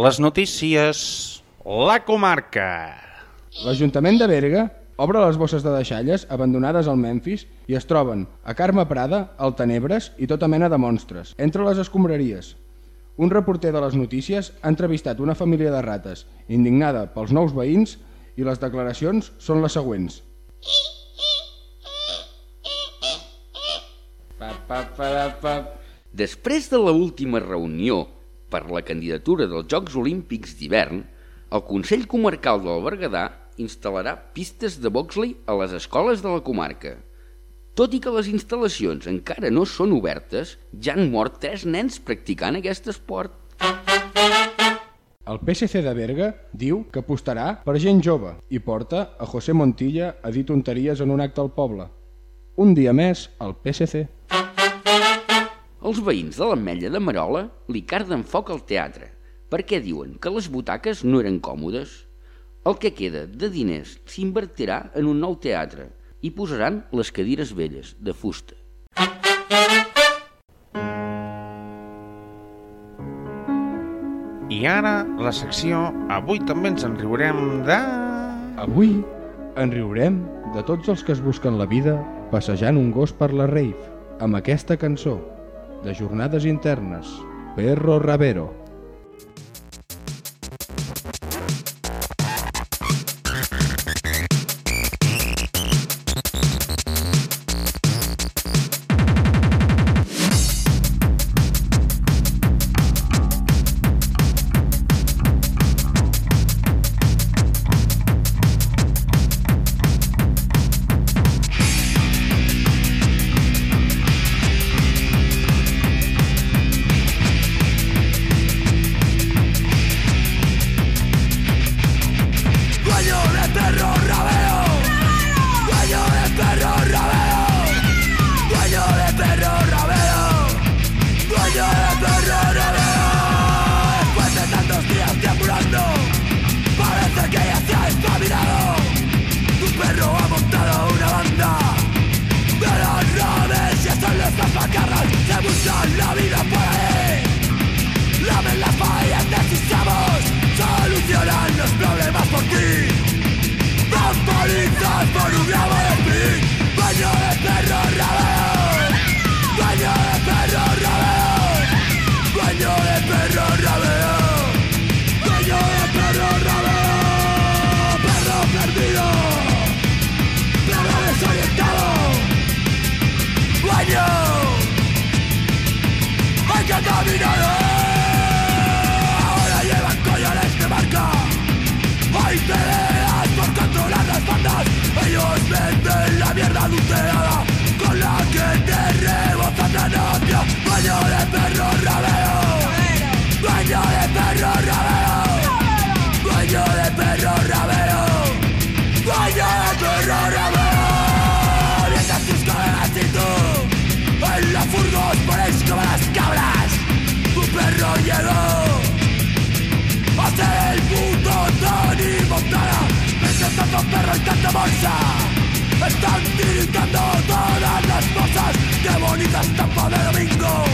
Les notícies... La comarca. L'Ajuntament de Berga obre les bosses de deixalles abandonades al Memphis i es troben a Carme Prada, al Tenebres i tota mena de monstres, entre les escombraries. Un reporter de les notícies ha entrevistat una família de rates, indignada pels nous veïns, i les declaracions són les següents. Pa, pa, pa, pa. Després de la última reunió per la candidatura dels Jocs Olímpics d'hivern, el Consell Comarcal del Berguedà instal·larà pistes de boxley a les escoles de la comarca. Tot i que les instal·lacions encara no són obertes, ja han mort tres nens practicant aquest esport. El PSC de Berga diu que apostarà per gent jove i porta a José Montilla a dir tonteries en un acte al poble. Un dia més, el PSC. Els veïns de l'Ametlla de Marola li carden foc al teatre perquè diuen que les butaques no eren còmodes. El que queda de diners s'invertirà en un nou teatre i posaran les cadires velles, de fusta. I ara, la secció Avui també ens en riurem de... Avui en riurem de tots els que es busquen la vida passejant un gos per la rave amb aquesta cançó de jornades internes, Perro Ravero. Ahora llevan collares de marca. Hay peleas por controlar las bandas. Ellos venden la mierda adulterada Con Están tiritando todas las cosas. Qué bonita estampa de domingo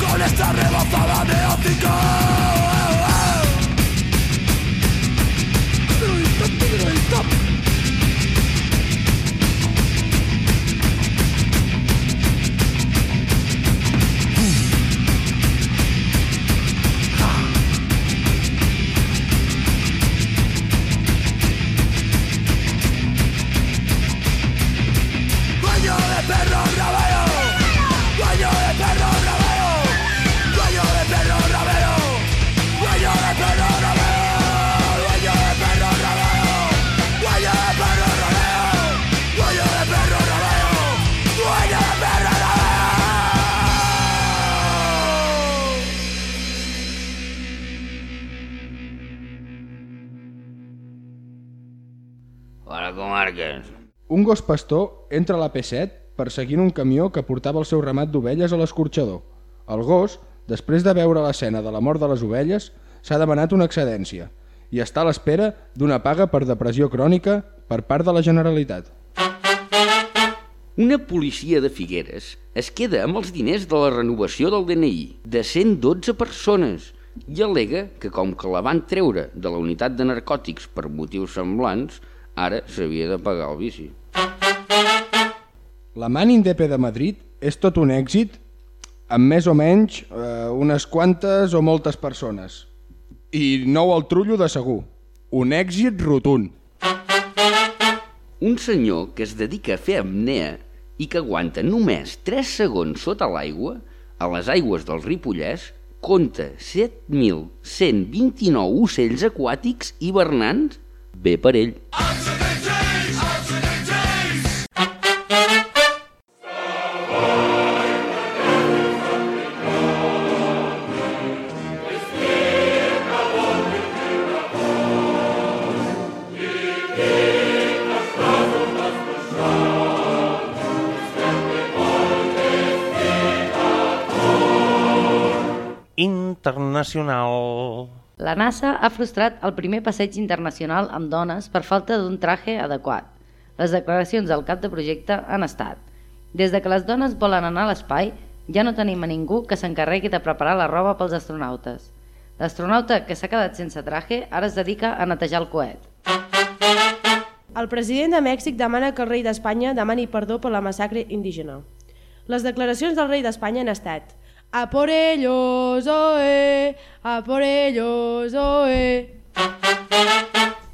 Con esta rebozada de hocico Hola, comarques. Un gos pastor entra a la P7 perseguint un camió que portava el seu ramat d'ovelles a l'escorxador. El gos, després de veure l'escena de la mort de les ovelles, s'ha demanat una excedència i està a l'espera d'una paga per depressió crònica per part de la Generalitat. Una policia de Figueres es queda amb els diners de la renovació del DNI de 112 persones i al·lega que com que la van treure de la unitat de narcòtics per motius semblants, ara s'havia de pagar el vici. La Man Indepe de Madrid és tot un èxit amb més o menys eh, unes quantes o moltes persones. I nou al trullo de segur. Un èxit rotund. Un senyor que es dedica a fer apnea i que aguanta només 3 segons sota l'aigua, a les aigües del Ripollès, compta 7.129 ocells aquàtics hivernants, bé per ell. Internacional. La NASA ha frustrat el primer passeig internacional amb dones per falta d'un traje adequat. Les declaracions del cap de projecte han estat Des de que les dones volen anar a l'espai, ja no tenim a ningú que s'encarregui de preparar la roba pels astronautes. L'astronauta que s'ha quedat sense traje ara es dedica a netejar el coet. El president de Mèxic demana que el rei d'Espanya demani perdó per la massacre indígena. Les declaracions del rei d'Espanya han estat A por ellos, oe, a por ellos, oe.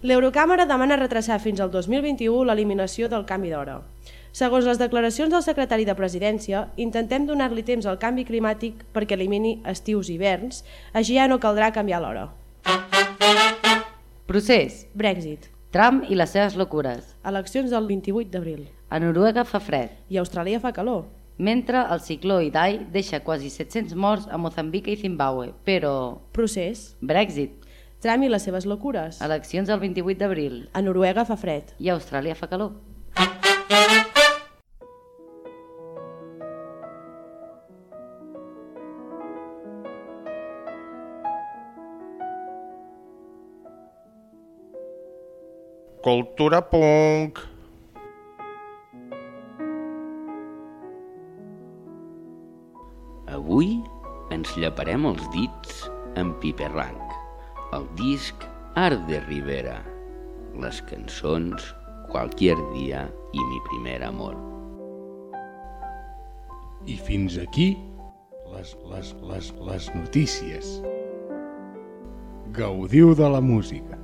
L'Eurocàmera demana retrasar fins al 2021 l'eliminació del canvi d'hora. Segons les declaracions del secretari de Presidència, intentem donar-li temps al canvi climàtic perquè elimini estius i hiverns, així ja no caldrà canviar l'hora. Procés. Brexit. Trump i les seves locures. Eleccions del 28 d'abril. A Noruega fa fred, I a Austràlia fa calor. Mentre el cicló Idai deixa quasi 700 morts a Mozambic i Zimbabue. Però... Procés. Brexit. Trump i les seves locures. Eleccions el 28 d'abril. A Noruega fa fred. I a Austràlia fa calor. Cultura punk. Llaparem els dits amb Piperranc, el disc Art de Rivera, les cançons Qualquier dia i mi primer amor. I fins aquí les, les, les, les notícies. Gaudiu de la música.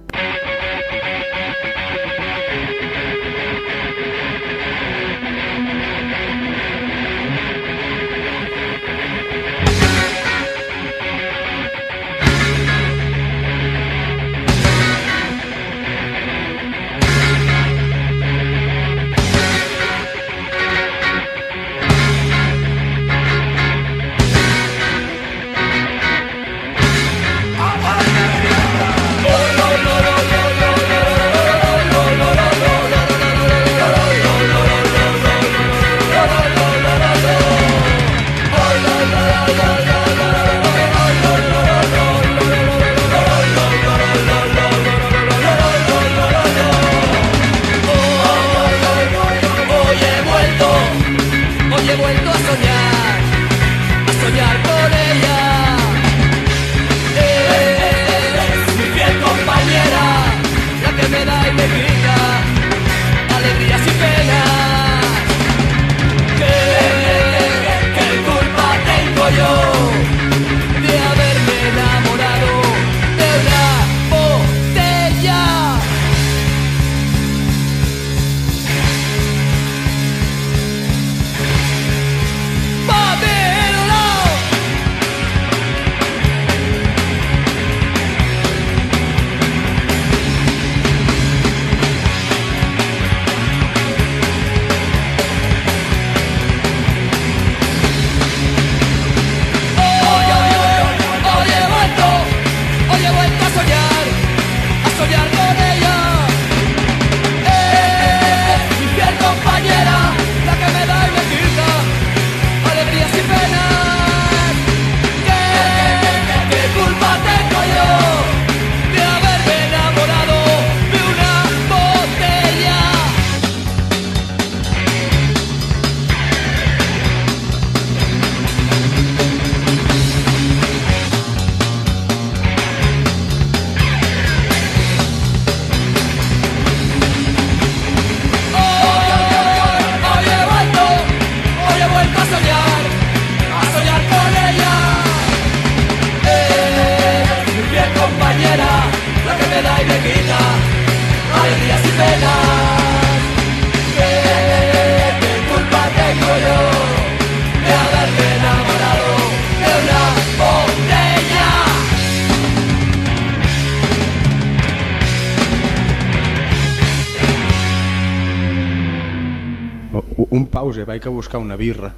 Un pause, vaig a buscar una birra.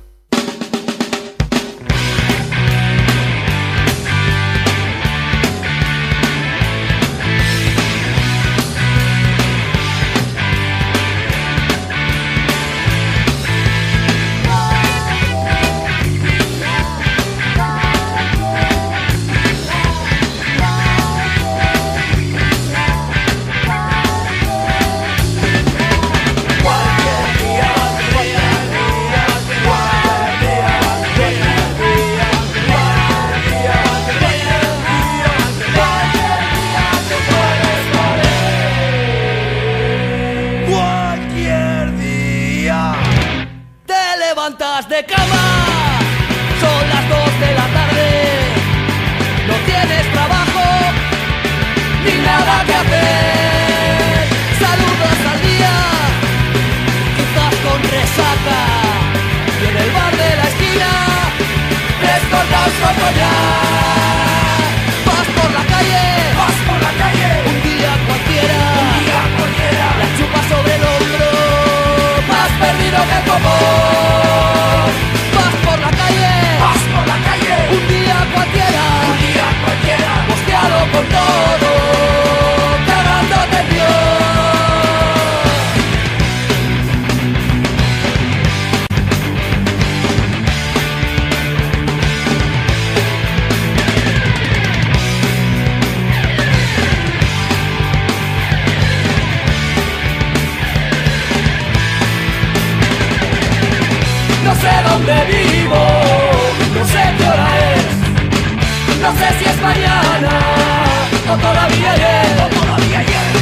vi ayer, como.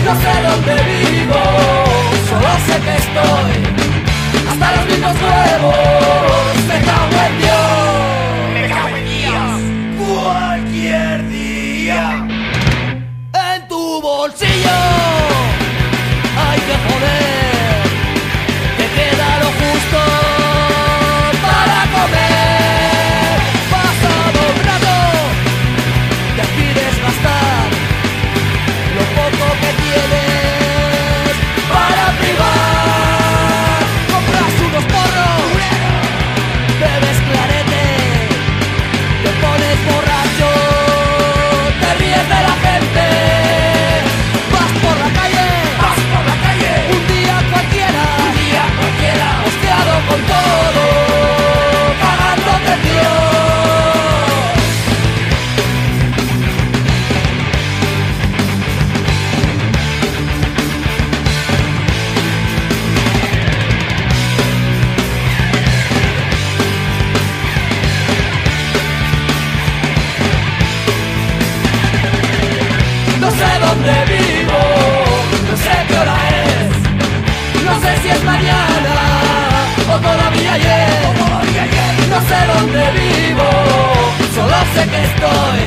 No sé dónde vivo, solo sé que estoy hasta los mismos huevos. vivo, solo sé que estoy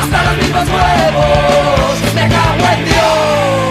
hasta los mismos huevos, me cago en Dios.